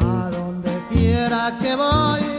A donde quiera que voy.